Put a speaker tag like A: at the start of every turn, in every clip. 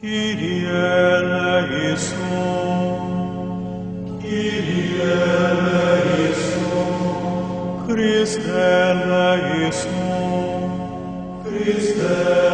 A: Kyrie eleison, Kyrie eleison, Christe eleison, Christe eleison,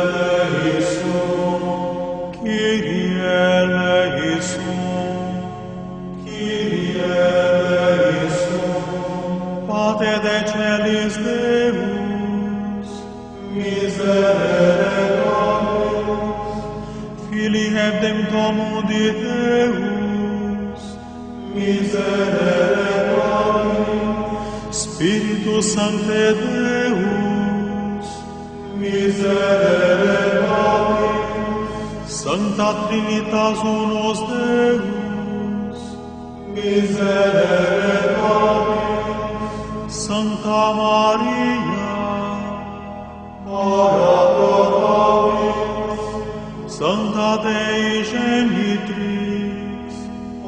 A: Ili hebdem domo Deus. Miserere Domini. Spiritus Sancte Deus. Miserere Domini. Sancta Trinitas Unus Deus. Miserere Domini. Sancta Maria. Ora pro nobis. Sancta Dei genitrix,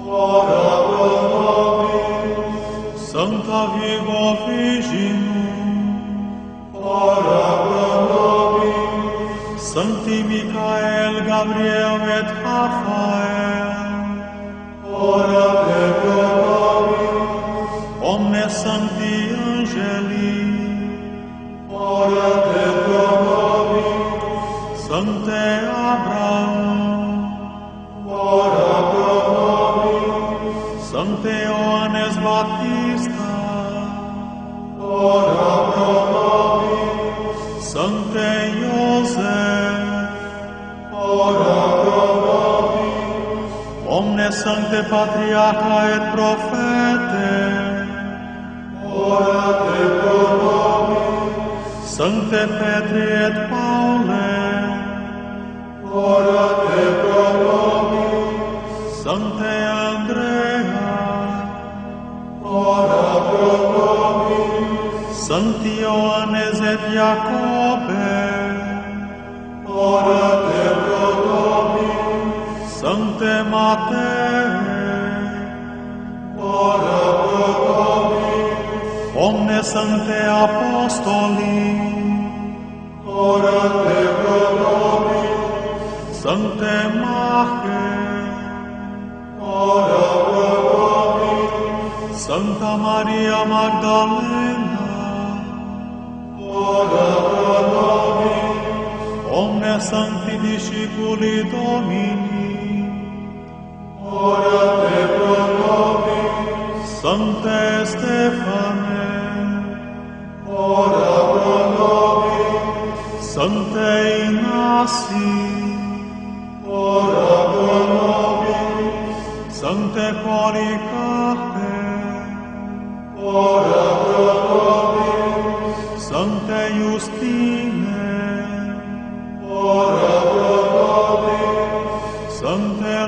A: ora pro nobis. Sancta Virgo Virginum, ora pro nobis. Sancti Michael, Gabriel et Raphael, ora pro nobis. Omnes Sancti Angeli, ora pro nobis. Sfânte Abraham, arată noi, Sfânte Ioanes Batista, arată noi, Sfânte Iosef, arată noi, Omne Sfânte Patriarca et Profete, orate pro nobis, Sfânte Petri et Paule, Ioannes et Iacobe, ora te pro nobis. Sancte Matei, ora pro nobis. omne Sancte Apostoli, ora te pro nobis. Sancte Mache, discipuli Domini. Ora te pro nobis, Sancte Stefane, ora pro nobis, Sancte Ignatius,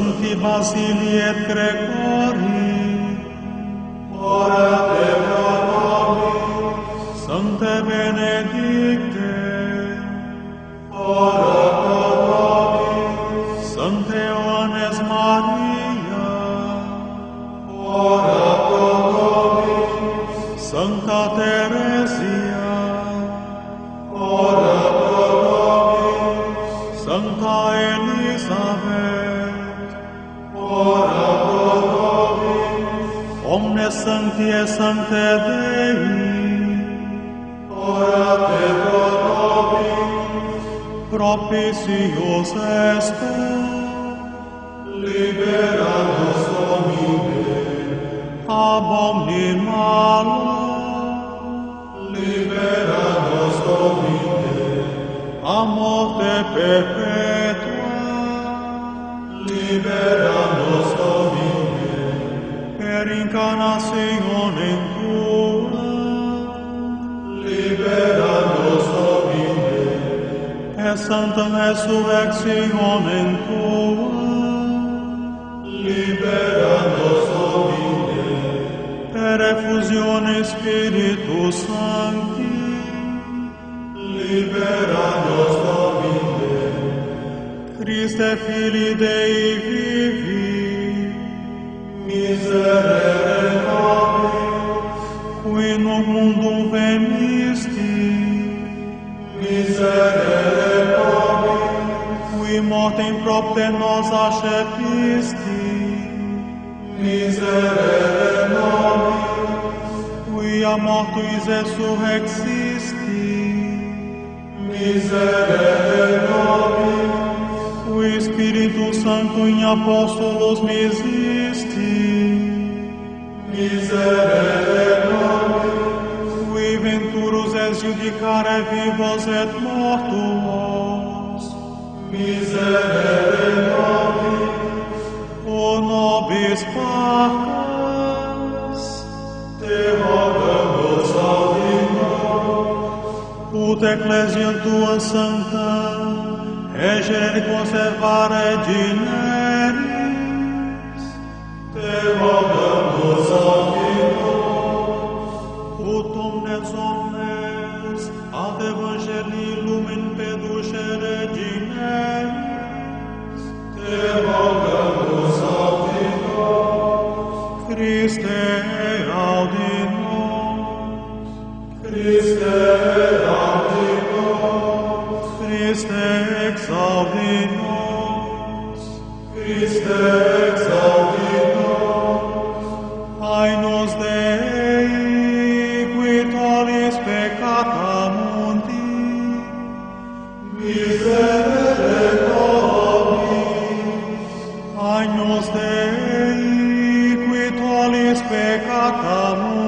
A: Sancti Basili et Gregori, ora pro nobis. Sancte Benedicte, ora pro nobis. Sancte Ioannes Maria, ora pro nobis. Sancta Teresia, Sanctie, Sancte Dei, ora te pro nobis, propitius espe, libera nos Domine, ab omni malo, libera nos Domine, amo te perpetua, libera nos Domine, et Santa resurrectionem Tua,
B: libera nos Domine,
A: per effusione Spiritus Sancti,
B: libera nos Domine,
A: Christe Fili Dei vivi,
B: miserere nobis,
A: qui no
B: mundum veni,
A: qui mortem propter nos accepisti,
B: miserere nobis,
A: qui a mortuis resurrexisti,
B: miserere nobis,
A: qui Spiritus Sancto in Apostolos misisti,
B: miserere nobis,
A: qui venturus es judicare vivos et mortuos,
B: miserere nobis,
A: o nobis pacas,
B: te rogam nos
A: ut ecclesiam tua sancta, egere conservare dineris,
B: te rogam nos
A: ut omnes omnes ad evangelii lumen peducere, Christe audi nos
B: Christe audi nos
A: Christe exaudi nos
B: Christe exaudi nos
A: Ainos Dei qui tolis peccata mundi.
B: Miserere nobis.
A: Ainos Dei
B: come